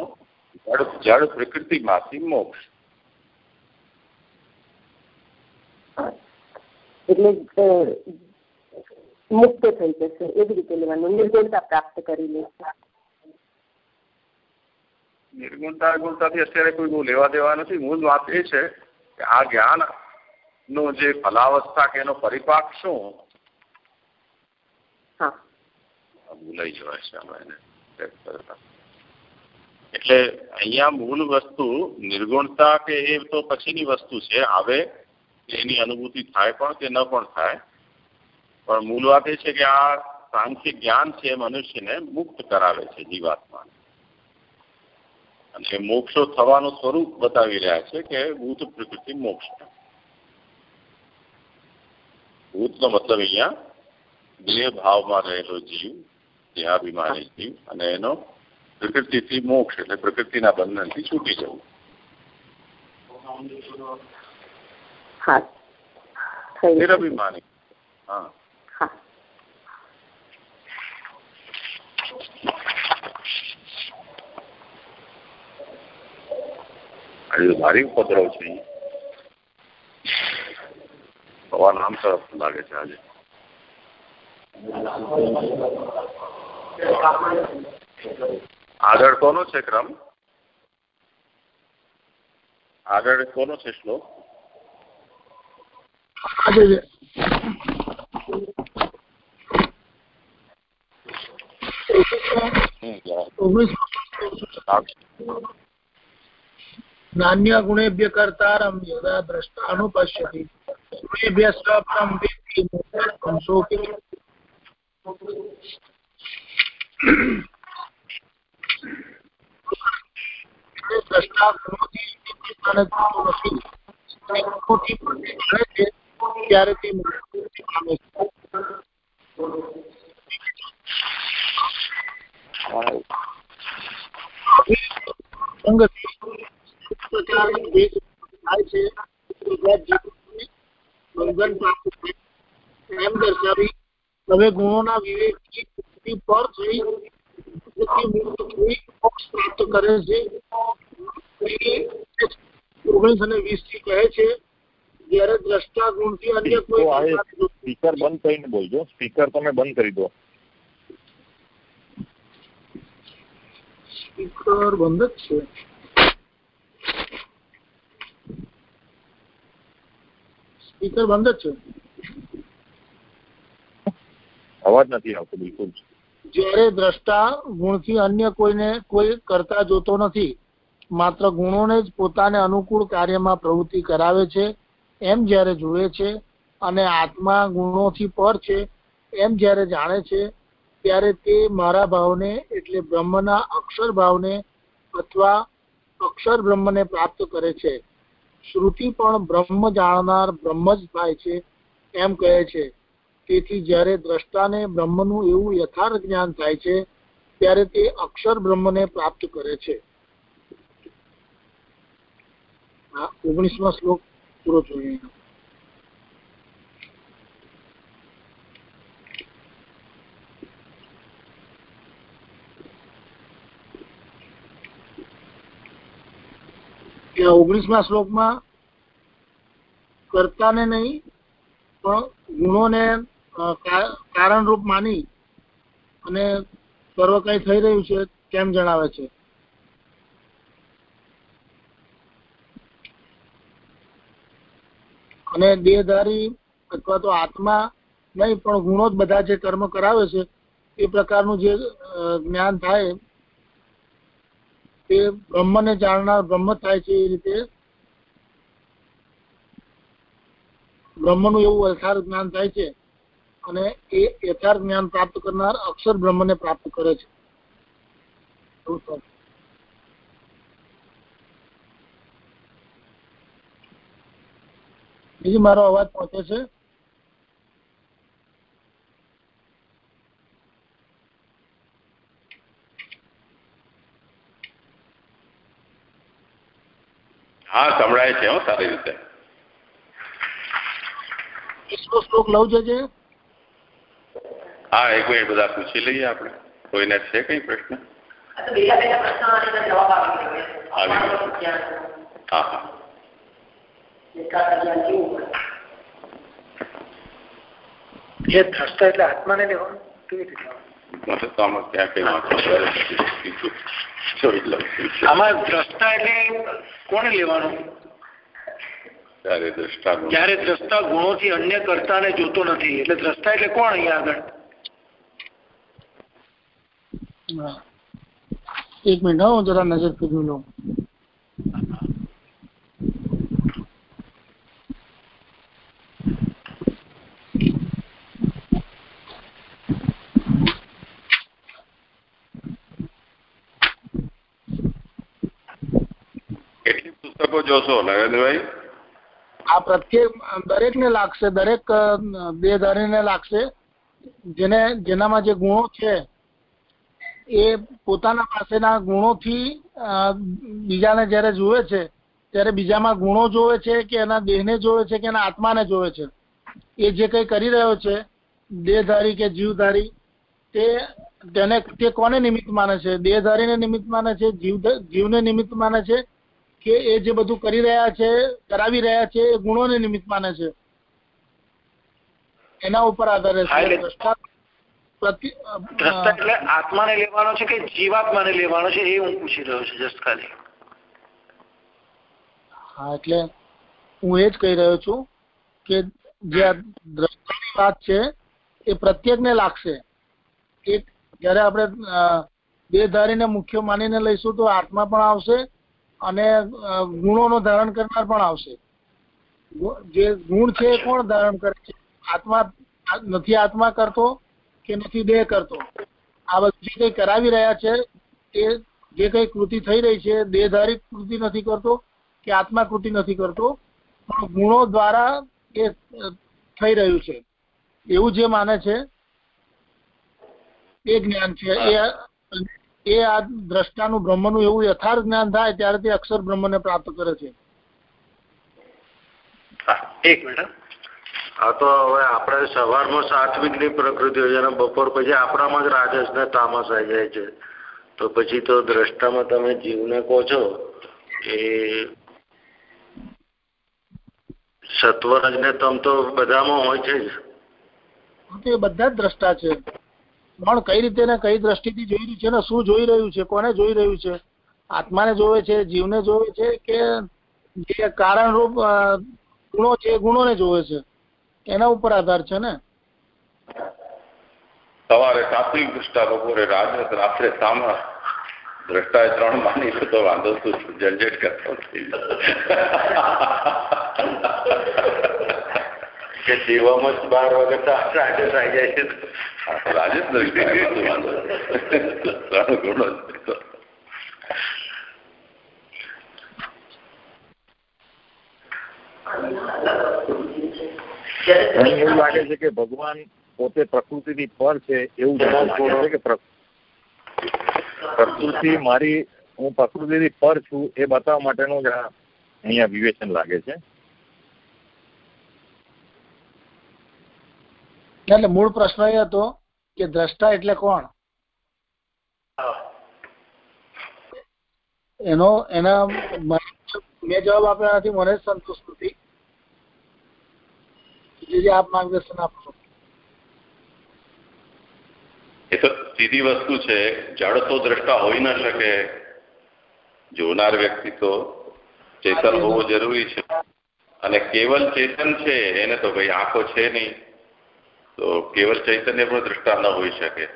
જળ જળ પ્રકૃતિમાંથી મોક્ષ. એટલે મુક્ત થઈ જશે. એવી રીતે લેવાનું. નિર્ગુણતા પ્રાપ્ત કરી લેશે નિર્ગુણતા ગુણતાથી અત્યારે કોઈ લેવા દેવા નથી. મૂળ વાત એ છે કે આ જ્ઞાન નો જે ફલાવસ્થા કે એનો પરિપાક શું? ભૂલાઈ જવાય છે એને એટલે અહીંયા મૂળ વસ્તુ નિર્ગુણતા કે એ તો પછીની વસ્તુ છે આવે એની અનુભૂતિ થાય પણ કે ન પણ થાય. પણ મૂળ વાત એ છે કે આ સાંખ્ય જ્ઞાન છે મનુષ્યને મુક્ત કરાવે છે જીવાત્મા અને મોક્ષો થવાનું સ્વરૂપ બતાવી રહ્યા છે કે ભૂત પ્રકૃતિ મોક્ષ ભૂતનો મતલબ અહીંયા દેહ ભાવમાં રહેલો જીવ દેહાભિમાની જીવ અને એનો પ્રકૃતિથી મોક્ષ એટલે પ્રકૃતિના બંધનથી છૂટી જવું. નિરભિમાની. હા. આજે ભારી ઉપદ્રવ છે હવા નામ સરસ લાગે છે આજે. આગળ કોનો છે ક્રમ? આગળ કોનો છે શ્લોક? નાન્ય ગુણેભ્ય કર્તારમ યદા દ્રષ્ટા ત્યારે તે પામે છે સંગતિ એમ દર્શાવી હવે ગુણોના વિવેકથી પર થઈ મોક્ષ પ્રાપ્ત કરે છે. ઓગણીસ અને વીસથી કહે છે જયારે દ્રષ્ટા ગુણ અન્ય કોઈ સ્પીકર બંધ કરીને બોલજો સ્પીકર તમે બંધ કરી દો. સ્પીકર બંધ જ છે. સ્પીકર બંધ જ છે. અવાજ નથી આવતો બિલકુલ. જ્યારે દ્રષ્ટા ગુણથી અન્ય કોઈને કોઈ કરતા જોતો નથી માત્ર ગુણોને જ પોતાને અનુકૂળ કાર્યમાં પ્રવૃત્તિ કરાવે છે એમ જ્યારે જુએ છે અને આત્મા ગુણોથી પર છે એમ જ્યારે જાણે છે ત્યારે તે મારા ભાવને એટલે બ્રહ્મના અક્ષર ભાવને અથવા અક્ષર બ્રહ્મને પ્રાપ્ત કરે છે. શ્રુતિ પણ બ્રહ્મ જાણનાર બ્રહ્મ જ થાય છે એમ કહે છે. તેથી જ્યારે દ્રષ્ટાને બ્રહ્મનું એવું યથાર્થ જ્ઞાન થાય છે, ત્યારે તે અક્ષર બ્રહ્મને પ્રાપ્ત કરે છે. ઓગણીસમાં શ્લોક પૂરો જોઈએ ઓગણીસમા શ્લોકમાં કર્તાને નહીં, પણ ગુણોને કારણરૂપ માની અને સર્વ કઈ થઈ રહ્યું છે કેમ જણાવે છે. અને દેહધારી અથવા તો આત્મા નહીં, પણ ગુણો જ બધા જે કર્મ કરાવે છે, એ પ્રકારનું જે જ્ઞાન થાય તે બ્રહ્મને જાણનાર બ્રહ્મ થાય છે એ રીતે. બ્રહ્મનું એવું યથાર્થ જ્ઞાન થાય છે અને એ યથાર્થ જ્ઞાન પ્રાપ્ત કરનાર અક્ષર બ્રહ્મને પ્રાપ્ત કરે છે. બીજી મારો અવાજ પહોંચે છે. હા સંભળાય છે હો સારી રીતે. શ્લોક લઉં જજે હા એક મિનિટ બધા પૂછી લઈએ આપણે. કોઈને છે કઈ પ્રશ્ન? હા હા. એ થશે એટલે આત્માને લેવાનું કેવી રીતે આમાં દ્રષ્ટા એટલે કોને લેવાનું ત્યારે દ્રષ્ટા જ્યારે દ્રષ્ટા ગુણોથી અન્ય કરતાને જોતો નથી એટલે દ્રષ્ટા એટલે કોણ અહીંયા આગળ એક મિનિટ હું જરા નજર ફેરવી લઉં પુસ્તકો જોશો, નરેન્દ્રભાઈ? આ પ્રત્યેક, દરેકને લાગશે, દરેક દેહધારીને લાગશે. જેને, જેનામાં જે ગુણો છે, એ પોતાના પાસેના ગુણોથી બીજાને જ્યારે જુએ છે, ત્યારે બીજામાં ગુણો જોવે છે કે એના દેહને જોવે છે કે એના આત્માને જોવે છે. એ જે કંઈ કરી રહ્યો છે, દેહધારી કે જીવધારી, તે તેને, તે કોને નિમિત્ત માને છે? દેહધારીને નિમિત્ત માને છે જીવ જીવને નિમિત્ત માને છે કે એ જે બધું કરી રહ્યા છે કરાવી રહ્યા છે એ ગુણોને નિમિત્ત માને છે. એના ઉપર આધારે એટલે આત્માને લેવાનો છે કે જીવાત્માને લેવાનો છે એ હું પૂછી રહ્યો છું જસ્ટ ખાલી. હા એટલે હું એ જ કહી રહ્યો છું કે જે દ્રષ્ટાની વાત છે એ પ્રત્યેકને લાગશે. એક જ્યારે આપણે ધારીને મુખ્ય માનીને લઈશું તો આત્મા પણ આવશે અને ગુણોનો ધારણ કરનાર પણ આવશે. જે ગુણ છે એ કોણ ધારણ કરે છે? આત્મા નથી આત્મા કરતો કે નથી દેહ કરતો? આ બધું જે કંઈ કરાવી રહ્યા છે તે જે કંઈ કૃતિ થઈ રહી છે દેહધારી કૃતિ નથી કરતો કે આત્મા કૃતિ નથી કરતો પણ ગુણો દ્વારા એ થઈ રહ્યું છે. એવું જે માને છે એ જ્ઞાન છે. એ એ આ દ્રષ્ટાનું બ્રહ્મનું એવું યથાર્થ જ્ઞાન થાય ત્યારે તે અક્ષર બ્રહ્મને પ્રાપ્ત કરે છે. એક મિનિટ હા. તો હવે આપણે સવારમાં સાત્વિકની પ્રકૃતિ હોય છે અને બપોર પછી આપણામાં જ રાજસ ને તામસ આવી જાય છે. તો પછી તો દ્રષ્ટામાં તમે જીવને કહો છો એ સત્વરજ ને તમ તો બધામાં હોય છે જ. એ બધા જ દ્રષ્ટા છે. પણ કઈ રીતે કઈ દ્રષ્ટિથી જોઈ રહ્યું છે ને શું જોઈ રહ્યું છે, કોને જોઈ રહ્યું છે? આત્માને જોવે છે, જીવને જોવે છે કે જે કારણરૂપ ગુણો છે ગુણોને જોવે છે? એના ઉપર આધાર છે ને? સવારે સાત્વિક દ્રષ્ટા બપોરે રાજ રાત્રે સામા. એ ત્રણ માની લો તો વાંધો શું ઝંઝટ કરતો થઈ કે સેવામાં જ બાર વખત રાજસ આવી જાય છે વાંધો ગુણો મને એવું લાગે છે કે ભગવાન પોતે પ્રકૃતિથી પર છે એવું જણાવે છે કે પ્રકૃતિ મારી હું પ્રકૃતિથી પર છું એ બતાવવા માટેનું જ અહીંયા વિવેચન લાગે છે. એટલે મૂળ પ્રશ્ન એ હતો કે દ્રષ્ટા એટલે કોણ? એનો, એના મેં જવાબ આપ્યા નથી, મને સંતોષ નથી. જે આપ માર્ગદર્શન આપશો એ તો સીધી વસ્તુ છે, જડ તો દ્રષ્ટા હોઈ ન શકે. જોનાર વ્યક્તિ તો ચેતન હોવો જરૂરી છે. અને કેવલ ચેતન છે, એને તો ભાઈ આંખો છે નહીં. તો કેવલ ચૈતન્ય પણ દ્રષ્ટા ન હોઈ શકે.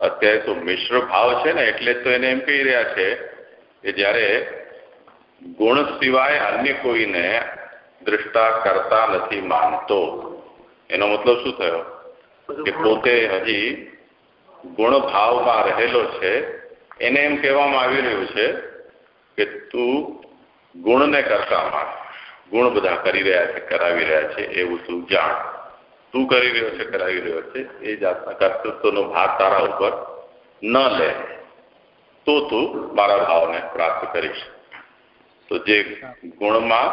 અત્યારે તો મિશ્ર ભાવ છે ને એટલે તો એને એમ કહી રહ્યા છે કે જ્યારે ગુણ સિવાય અન્ય કોઈને દ્રષ્ટા કરતા નથી માનતો એનો મતલબ શું થયો? કે પોતે હજી ગુણ ભાવમાં રહેલો છે એને એમ કહેવામાં આવી રહ્યું છે કે તું ગુણને કરતા માન. ગુણ બધા કરી રહ્યા છે કરાવી રહ્યા છે એવું તું જાણ. તું કરી રહ્યો છે કરાવી રહ્યો છે એ જાતના કર્તૃત્વનો ભાગ તારા ઉપર ન લે. તો તું મારા ભાવને પ્રાપ્ત કરીશ. તો જે ગુણમાં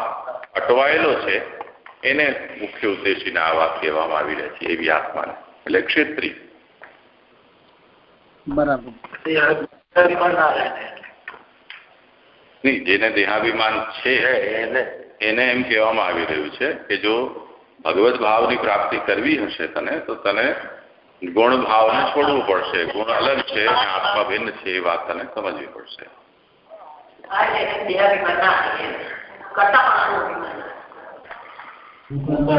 અટવાયેલો છે એને મુખ્ય ઉદ્દેશીને આ વાત કહેવામાં આવી રહી છે એવી આત્માને એટલે ક્ષેત્રી. બરાબર. નહીં જેને દેહાભિમાન છે એને એમ કહેવામાં આવી રહ્યું છે કે જો ભગવત ભાવની પ્રાપ્તિ કરવી હશે તને તો તને ગુણ ભાવને છોડવું પડશે. ગુણ અલગ છે અને આત્મા ભિન્ન છે એ વાત તને સમજવી પડશે. બોલવા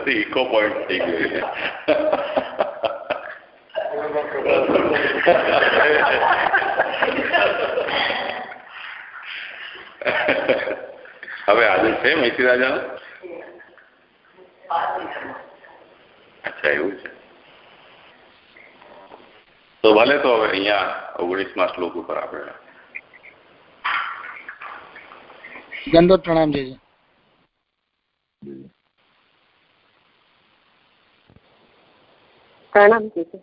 બોલ્યો તો ઇકો પોઈન્ટ થઈ ગયો હવે આજે છે મૈત્રી રાજાનો અચ્છા એવું છે તો ભલે તો હવે અહીંયા ઓગણીસમાં શ્લોક ઉપર આપણે દંડોત પ્રણામ જય પ્રણામ જીજી